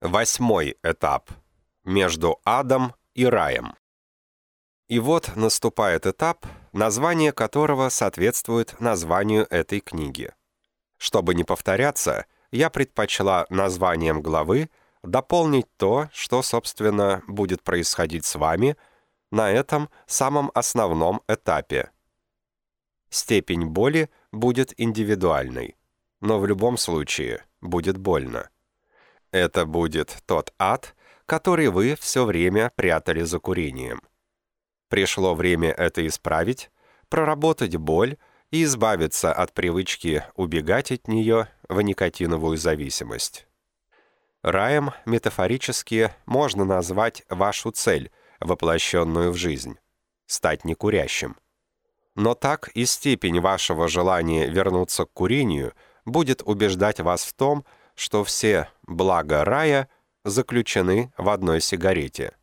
Восьмой этап. Между адом и раем. И вот наступает этап, название которого соответствует названию этой книги. Чтобы не повторяться, я предпочла названием главы дополнить то, что, собственно, будет происходить с вами на этом самом основном этапе. Степень боли будет индивидуальной, но в любом случае будет больно. Это будет тот ад, который вы все время прятали за курением. Пришло время это исправить, проработать боль и избавиться от привычки убегать от нее в никотиновую зависимость. Раем метафорически можно назвать вашу цель, воплощенную в жизнь – стать некурящим. Но так и степень вашего желания вернуться к курению будет убеждать вас в том, что все блага рая заключены в одной сигарете.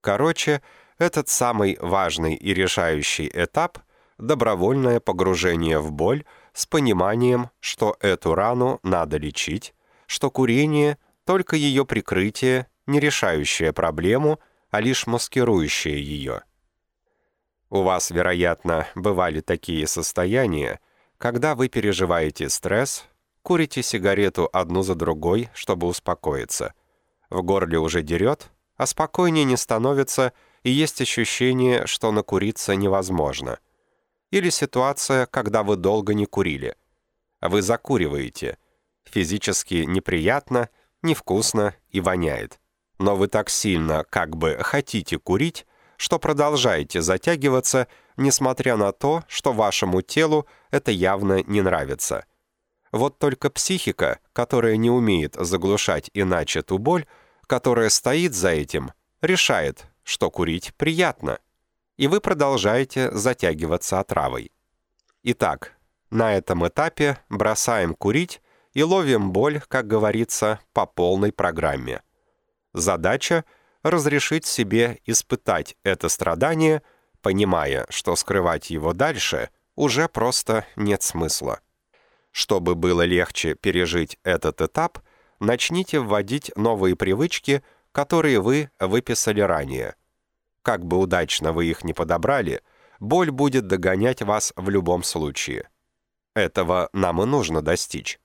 Короче, этот самый важный и решающий этап – добровольное погружение в боль с пониманием, что эту рану надо лечить, что курение – только ее прикрытие, не решающее проблему, а лишь маскирующее ее. У вас, вероятно, бывали такие состояния, когда вы переживаете стресс, Курите сигарету одну за другой, чтобы успокоиться. В горле уже дерет, а спокойнее не становится, и есть ощущение, что накуриться невозможно. Или ситуация, когда вы долго не курили. Вы закуриваете. Физически неприятно, невкусно и воняет. Но вы так сильно, как бы, хотите курить, что продолжаете затягиваться, несмотря на то, что вашему телу это явно не нравится. Вот только психика, которая не умеет заглушать иначе ту боль, которая стоит за этим, решает, что курить приятно. И вы продолжаете затягиваться отравой. Итак, на этом этапе бросаем курить и ловим боль, как говорится, по полной программе. Задача — разрешить себе испытать это страдание, понимая, что скрывать его дальше уже просто нет смысла. Чтобы было легче пережить этот этап, начните вводить новые привычки, которые вы выписали ранее. Как бы удачно вы их не подобрали, боль будет догонять вас в любом случае. Этого нам и нужно достичь.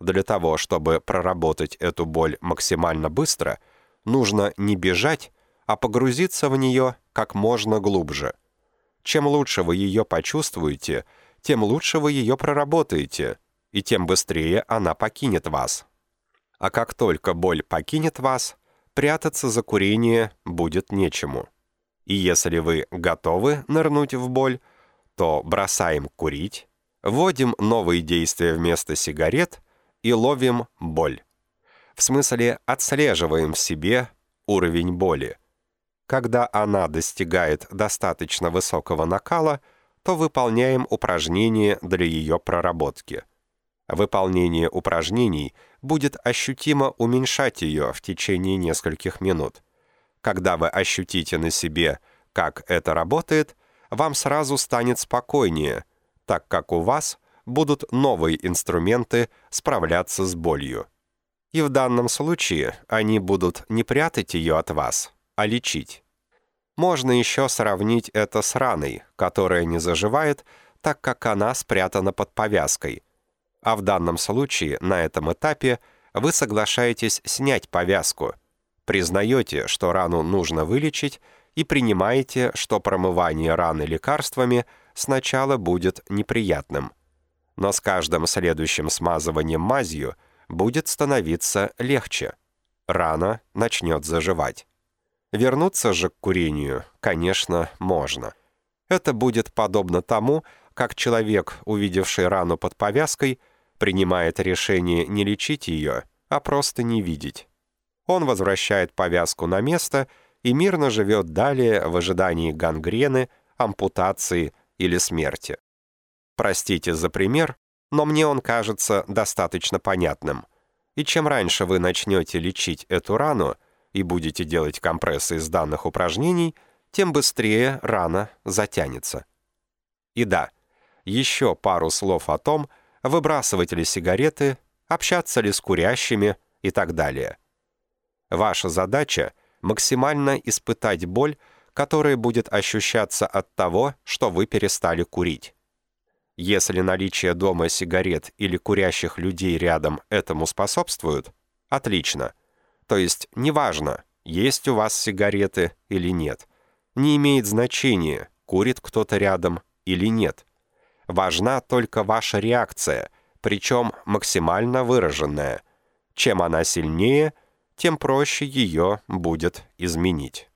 Для того, чтобы проработать эту боль максимально быстро, нужно не бежать, а погрузиться в нее как можно глубже. Чем лучше вы ее почувствуете, тем лучше вы ее проработаете, и тем быстрее она покинет вас. А как только боль покинет вас, прятаться за курение будет нечему. И если вы готовы нырнуть в боль, то бросаем курить, вводим новые действия вместо сигарет и ловим боль. В смысле, отслеживаем в себе уровень боли. Когда она достигает достаточно высокого накала, то выполняем упражнения для ее проработки – Выполнение упражнений будет ощутимо уменьшать ее в течение нескольких минут. Когда вы ощутите на себе, как это работает, вам сразу станет спокойнее, так как у вас будут новые инструменты справляться с болью. И в данном случае они будут не прятать ее от вас, а лечить. Можно еще сравнить это с раной, которая не заживает, так как она спрятана под повязкой – а в данном случае, на этом этапе, вы соглашаетесь снять повязку, признаете, что рану нужно вылечить, и принимаете, что промывание раны лекарствами сначала будет неприятным. Но с каждым следующим смазыванием мазью будет становиться легче. Рана начнет заживать. Вернуться же к курению, конечно, можно. Это будет подобно тому, как человек, увидевший рану под повязкой, принимает решение не лечить ее, а просто не видеть. Он возвращает повязку на место и мирно живет далее в ожидании гангрены, ампутации или смерти. Простите за пример, но мне он кажется достаточно понятным. И чем раньше вы начнете лечить эту рану и будете делать компрессы из данных упражнений, тем быстрее рана затянется. И да, еще пару слов о том, выбрасывать ли сигареты, общаться ли с курящими и так далее. Ваша задача — максимально испытать боль, которая будет ощущаться от того, что вы перестали курить. Если наличие дома сигарет или курящих людей рядом этому способствует, отлично. То есть неважно, есть у вас сигареты или нет. Не имеет значения, курит кто-то рядом или нет. Важна только ваша реакция, причем максимально выраженная. Чем она сильнее, тем проще ее будет изменить.